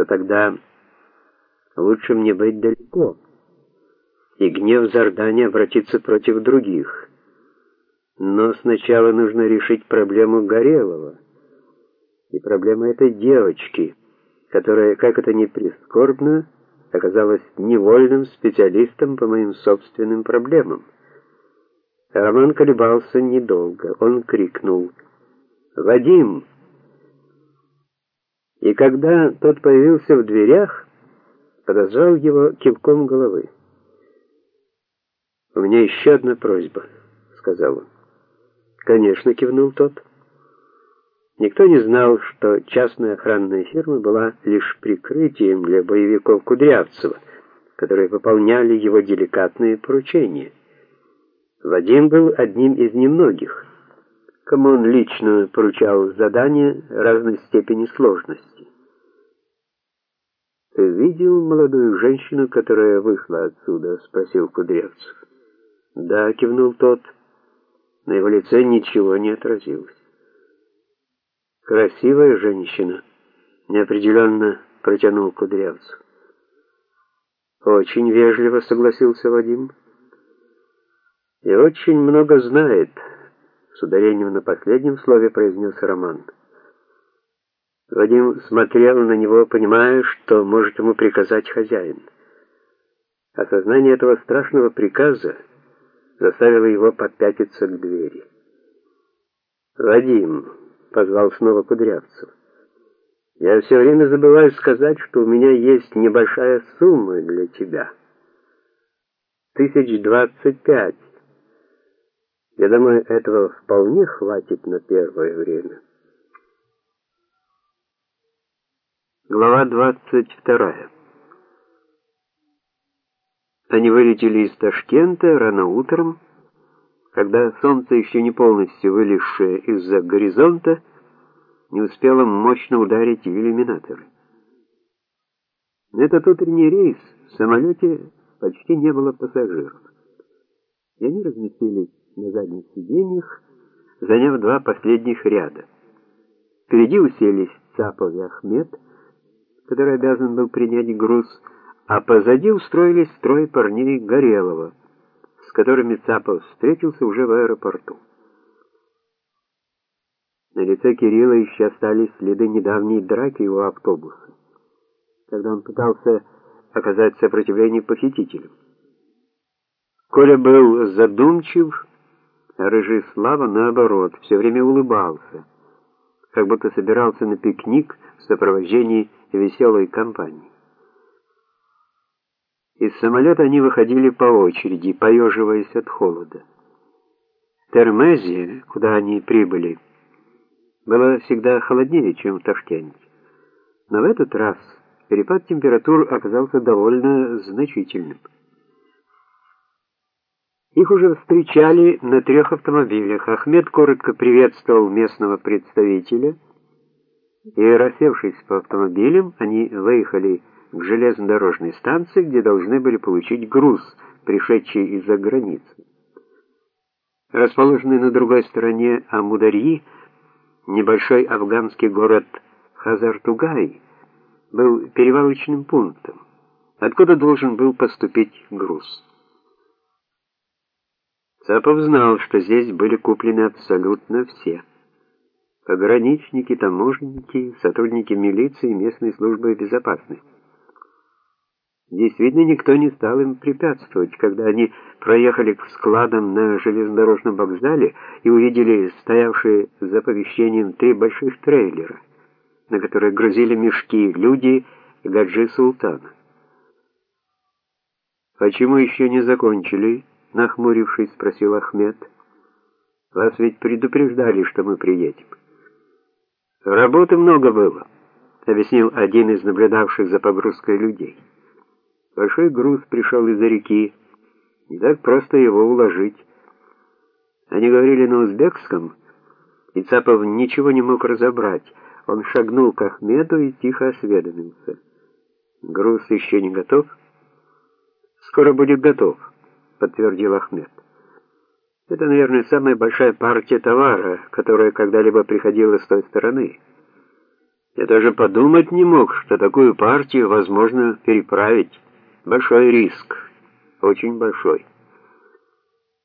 то тогда лучше мне быть далеко, и гнев Зардани обратиться против других. Но сначала нужно решить проблему Горелого и проблему этой девочки, которая, как это ни прискорбно, оказалась невольным специалистом по моим собственным проблемам. Роман колебался недолго. Он крикнул «Вадим!» И когда тот появился в дверях, подозвал его кивком головы. «У меня еще одна просьба», — сказал он. «Конечно», — кивнул тот. Никто не знал, что частная охранная фирма была лишь прикрытием для боевиков Кудрявцева, которые выполняли его деликатные поручения. Вадим был одним из немногих, кому он лично поручал задания разной степени сложности. «Ты видел молодую женщину, которая вышла отсюда?» — спросил Кудрявцев. «Да», — кивнул тот. На его лице ничего не отразилось. «Красивая женщина», — неопределенно протянул Кудрявцев. «Очень вежливо», — согласился Вадим. «И очень много знает», — с ударением на последнем слове произнес Роман. Вадим смотрел на него, понимая, что может ему приказать хозяин. Осознание этого страшного приказа заставило его попятиться к двери. «Вадим», — позвал снова Кудрявцев, — «я все время забываю сказать, что у меня есть небольшая сумма для тебя. Тысяч двадцать пять. Я думаю, этого вполне хватит на первое время». Глава двадцать вторая. Они вылетели из Ташкента рано утром, когда солнце, еще не полностью вылезшее из-за горизонта, не успело мощно ударить в иллюминаторы. На этот утренний рейс в самолете почти не было пассажиров. И они разместились на задних сиденьях, заняв два последних ряда. Впереди уселись Цапов и Ахмед, который обязан был принять груз, а позади устроились трое парней Горелого, с которыми Цапов встретился уже в аэропорту. На лице Кирилла еще остались следы недавней драки у автобуса, когда он пытался оказать сопротивление похитителям. Коля был задумчив, а рыжий Слава, наоборот, все время улыбался, как будто собирался на пикник в сопровождении веселой компании. Из самолета они выходили по очереди, поеживаясь от холода. Термезе, куда они прибыли, было всегда холоднее, чем в Ташкенте. Но в этот раз перепад температур оказался довольно значительным. Их уже встречали на трех автомобилях. Ахмед коротко приветствовал местного представителя, и, рассевшись по автомобилям, они выехали к железнодорожной станции, где должны были получить груз, пришедший из-за границы. Расположенный на другой стороне Амударьи, небольшой афганский город Хазартугай был перевалочным пунктом, откуда должен был поступить груз. Цапов знал, что здесь были куплены абсолютно все. Пограничники, таможенники, сотрудники милиции и местной службы безопасности. Действительно, никто не стал им препятствовать, когда они проехали к складам на железнодорожном вокзале и увидели стоявшие за помещением три больших трейлера, на которые грузили мешки люди Гаджи Султана. «Почему еще не закончили?» — нахмурившись, спросил Ахмед. «Вас ведь предупреждали, что мы приедем». «Работы много было», — объяснил один из наблюдавших за погрузкой людей. Большой груз пришел из-за реки, не так просто его уложить. Они говорили на узбекском, и Цапов ничего не мог разобрать. Он шагнул к Ахмеду и тихо осведомился. «Груз еще не готов?» «Скоро будет готов», — подтвердил Ахмед. «Это, наверное, самая большая партия товара, которая когда-либо приходила с той стороны». Я даже подумать не мог, что такую партию возможно переправить. Большой риск, очень большой.